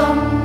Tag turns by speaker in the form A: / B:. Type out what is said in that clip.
A: come.